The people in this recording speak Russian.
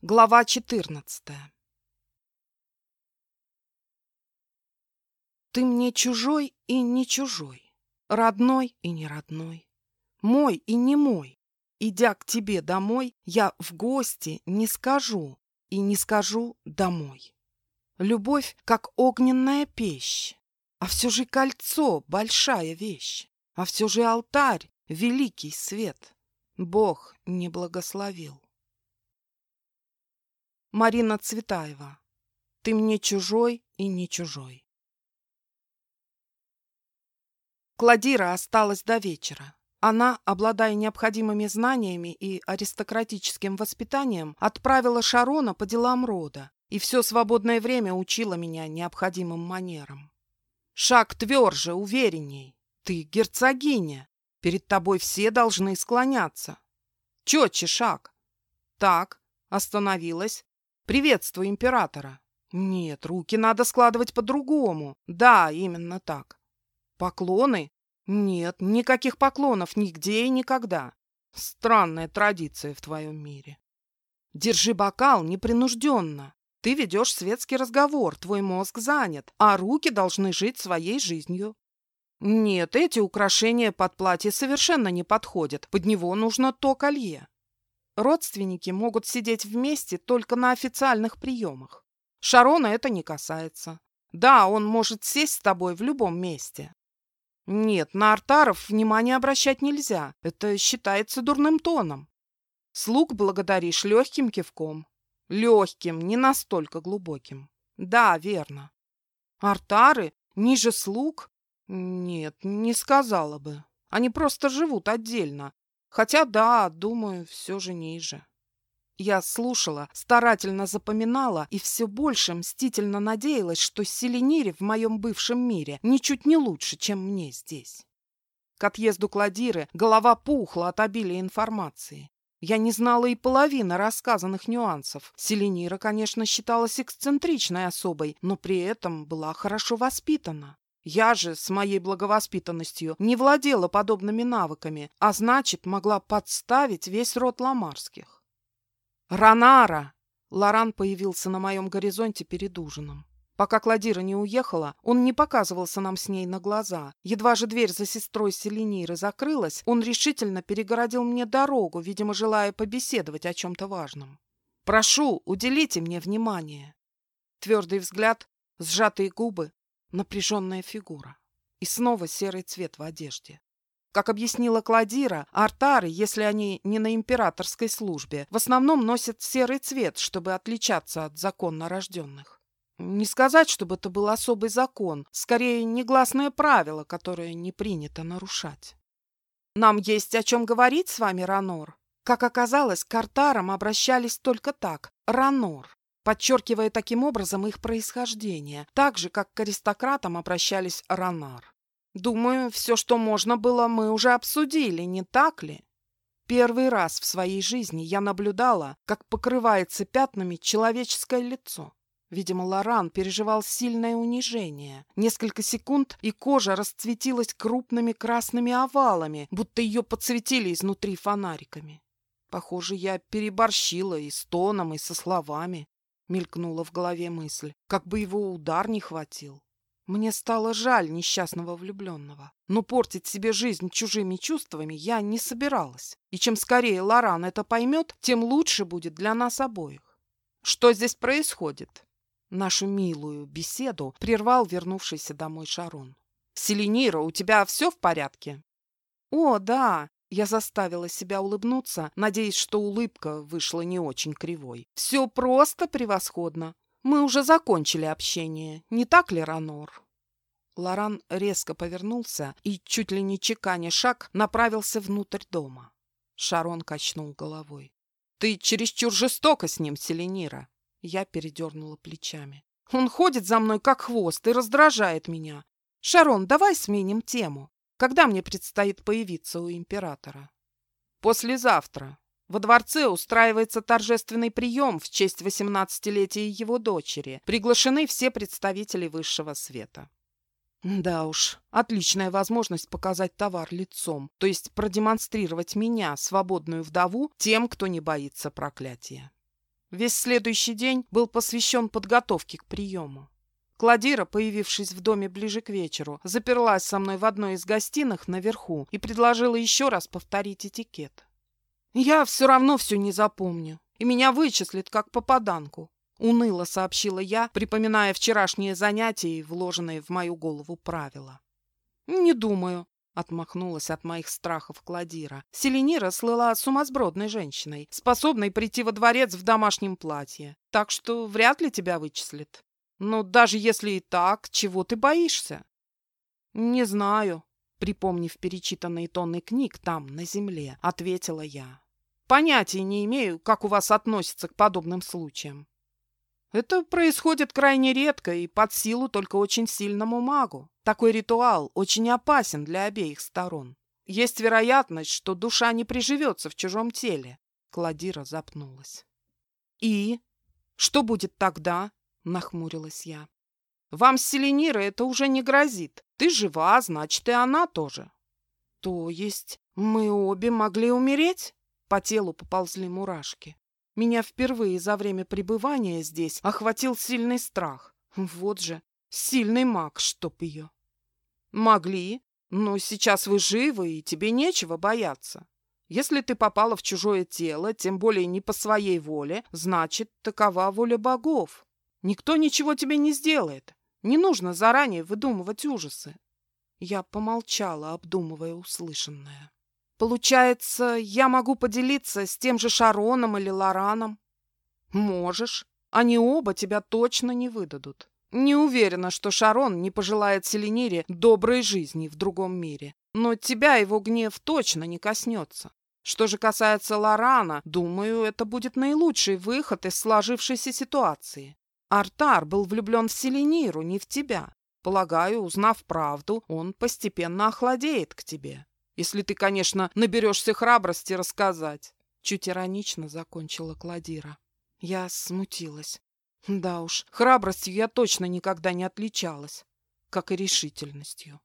Глава 14 Ты мне чужой и не чужой, родной и не родной, мой и не мой. Идя к тебе домой, я в гости не скажу и не скажу домой. Любовь, как огненная печь, а все же кольцо — большая вещь, а все же алтарь — великий свет. Бог не благословил. Марина Цветаева. Ты мне чужой и не чужой. Кладира осталась до вечера. Она, обладая необходимыми знаниями и аристократическим воспитанием, отправила Шарона по делам рода и все свободное время учила меня необходимым манерам. Шаг тверже, уверенней. Ты герцогиня. Перед тобой все должны склоняться. Четче шаг. Так, остановилась, Приветствую императора. Нет, руки надо складывать по-другому. Да, именно так. Поклоны? Нет, никаких поклонов нигде и никогда. Странная традиция в твоем мире. Держи бокал непринужденно. Ты ведешь светский разговор, твой мозг занят, а руки должны жить своей жизнью. Нет, эти украшения под платье совершенно не подходят. Под него нужно то колье. Родственники могут сидеть вместе только на официальных приемах. Шарона это не касается. Да, он может сесть с тобой в любом месте. Нет, на артаров внимание обращать нельзя. Это считается дурным тоном. Слуг благодаришь легким кивком. Легким, не настолько глубоким. Да, верно. Артары ниже слуг? Нет, не сказала бы. Они просто живут отдельно, Хотя да, думаю, все же ниже. Я слушала, старательно запоминала и все больше мстительно надеялась, что Селенире в моем бывшем мире ничуть не лучше, чем мне здесь. К отъезду Кладиры голова пухла от обилия информации. Я не знала и половины рассказанных нюансов. Селенира, конечно, считалась эксцентричной особой, но при этом была хорошо воспитана. Я же с моей благовоспитанностью не владела подобными навыками, а значит, могла подставить весь род ламарских. «Ранара!» Лоран появился на моем горизонте перед ужином. Пока Кладира не уехала, он не показывался нам с ней на глаза. Едва же дверь за сестрой Селениры закрылась, он решительно перегородил мне дорогу, видимо, желая побеседовать о чем-то важном. «Прошу, уделите мне внимание!» Твердый взгляд, сжатые губы, напряженная фигура. И снова серый цвет в одежде. Как объяснила Кладира, артары, если они не на императорской службе, в основном носят серый цвет, чтобы отличаться от законно рожденных. Не сказать, чтобы это был особый закон, скорее негласное правило, которое не принято нарушать. Нам есть о чем говорить с вами, Ранор. Как оказалось, к артарам обращались только так – Ранор подчеркивая таким образом их происхождение, так же, как к аристократам обращались Ранар. Думаю, все, что можно было, мы уже обсудили, не так ли? Первый раз в своей жизни я наблюдала, как покрывается пятнами человеческое лицо. Видимо, Лоран переживал сильное унижение. Несколько секунд, и кожа расцветилась крупными красными овалами, будто ее подсветили изнутри фонариками. Похоже, я переборщила и с тоном, и со словами. Мелькнула в голове мысль, как бы его удар не хватил. Мне стало жаль несчастного влюбленного, но портить себе жизнь чужими чувствами я не собиралась. И чем скорее Лоран это поймет, тем лучше будет для нас обоих. Что здесь происходит? Нашу милую беседу прервал вернувшийся домой Шарон. «Селенира, у тебя все в порядке?» «О, да!» Я заставила себя улыбнуться, надеясь, что улыбка вышла не очень кривой. «Все просто превосходно. Мы уже закончили общение, не так ли, Ранор?» Лоран резко повернулся и, чуть ли не чеканя шаг, направился внутрь дома. Шарон качнул головой. «Ты чересчур жестоко с ним, Селенира!» Я передернула плечами. «Он ходит за мной, как хвост, и раздражает меня. Шарон, давай сменим тему. Когда мне предстоит появиться у императора? Послезавтра. Во дворце устраивается торжественный прием в честь 18-летия его дочери. Приглашены все представители высшего света. Да уж, отличная возможность показать товар лицом, то есть продемонстрировать меня, свободную вдову, тем, кто не боится проклятия. Весь следующий день был посвящен подготовке к приему. Кладира, появившись в доме ближе к вечеру, заперлась со мной в одной из гостиных наверху и предложила еще раз повторить этикет. «Я все равно все не запомню, и меня вычислят как попаданку», — уныло сообщила я, припоминая вчерашние занятия и вложенные в мою голову правила. «Не думаю», — отмахнулась от моих страхов Кладира. Селенира слыла сумасбродной женщиной, способной прийти во дворец в домашнем платье, так что вряд ли тебя вычислят. Но даже если и так, чего ты боишься? Не знаю, припомнив перечитанные тонны книг там, на земле, ответила я. Понятия не имею, как у вас относятся к подобным случаям. Это происходит крайне редко и под силу только очень сильному магу. Такой ритуал очень опасен для обеих сторон. Есть вероятность, что душа не приживется в чужом теле. Кладира запнулась. И? Что будет тогда? Нахмурилась я. Вам с Селенирой это уже не грозит. Ты жива, значит, и она тоже. То есть мы обе могли умереть? По телу поползли мурашки. Меня впервые за время пребывания здесь охватил сильный страх. Вот же, сильный маг, чтоб ее. Могли, но сейчас вы живы, и тебе нечего бояться. Если ты попала в чужое тело, тем более не по своей воле, значит, такова воля богов. Никто ничего тебе не сделает. Не нужно заранее выдумывать ужасы. Я помолчала, обдумывая услышанное. Получается, я могу поделиться с тем же Шароном или Лораном? Можешь. Они оба тебя точно не выдадут. Не уверена, что Шарон не пожелает Селенире доброй жизни в другом мире. Но тебя его гнев точно не коснется. Что же касается Лорана, думаю, это будет наилучший выход из сложившейся ситуации. Артар был влюблен в Селениру, не в тебя. Полагаю, узнав правду, он постепенно охладеет к тебе. Если ты, конечно, наберешься храбрости рассказать. Чуть иронично закончила Кладира. Я смутилась. Да уж, храбростью я точно никогда не отличалась, как и решительностью.